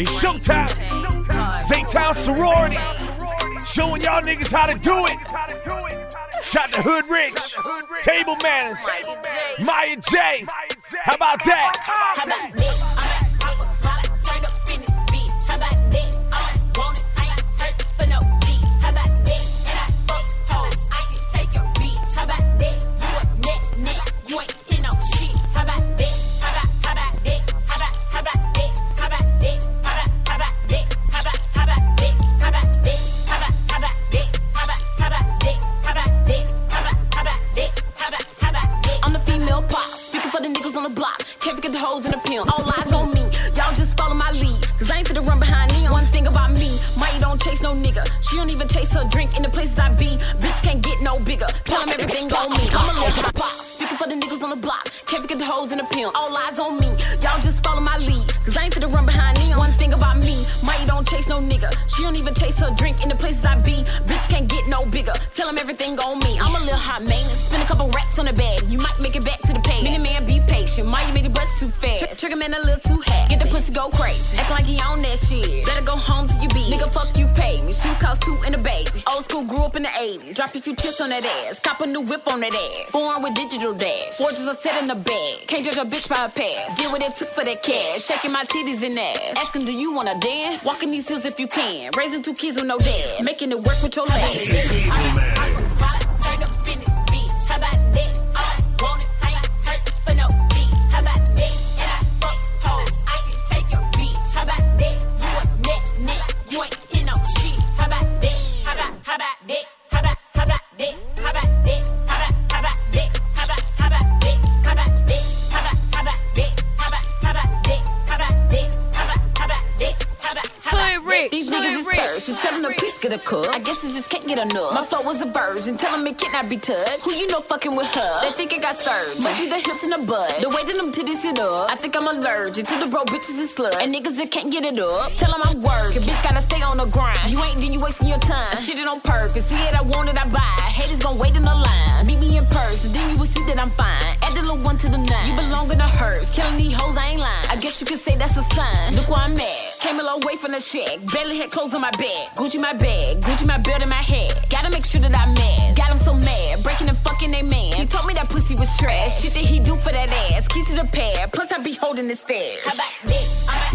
It's showtime. Town sorority. Showing y'all niggas how to do it. Shot the Hood Rich. Table manners. Maya J. How about that? Can't forget the hoes in the pimp. All eyes on me. Y'all just follow my lead. Cause I ain't finna run behind them. One thing about me, Maya don't chase no nigga. She don't even chase her drink in the places I be. Bitch can't get no bigger. Tell Tell 'em everything on me. I'm a little pop. Speaking for the niggas on the block. Can't forget the hoes in the pimp. All eyes on me. Y'all just follow my lead. Cause I ain't finna run behind them. One thing about me, Maya don't chase no nigga. She don't even chase her drink in the places I be. Bitch can't get no bigger. Tell Tell 'em everything on me. I'm a little hot man. Spend a couple racks on the bag. You might make it back to the pay. Many man be patient. Bust too fast. Trigger man a little too happy. Get the pussy go crazy. Act like he on that shit. Better go home to your beat. Nigga, fuck you pay me. Shoe cost two and a baby. Old school grew up in the 80s. Drop a few chips on that ass. Cop a new whip on that ass. Born with digital dash. Forges are set in the bag. Can't judge a bitch by her past. Get what it took for that cash. Shaking my titties and ass. Asking, do you wanna dance? Walking these hills if you can. Raising two kids with no dad. Making it work with your legs. Rich, These niggas is thirst. You tell them the piece get a cook. I guess it just can't get enough. My flow was a virgin. Tell them it cannot be touched. Who you know fucking with her? They think it got served. Must be the hips and the butt. The way that them titties sit up. I think I'm allergic to the bro bitches and sluts. And niggas that can't get it up. Tell them I'm working. Bitch gotta stay on the grind. You ain't, then you wasting your time. I shit it on purpose. See it, I want it, I buy. Haters gon' wait in the line. Meet me in person, then you will see that I'm fine. Add the little one to the nine. You belong in a hearse. Killing these hoes, I ain't lying. I guess you could say that's a sign. Look where I'm at. Came a long way from the shack. Barely had clothes on my back. Gucci my bag. Gucci my belt in my head. Gotta make sure that I'm mad. Got him so mad. Breaking and fucking they man. He told me that pussy was trash. Shit that he do for that ass. Keys to the pad. Plus I be holding his stash. How about this?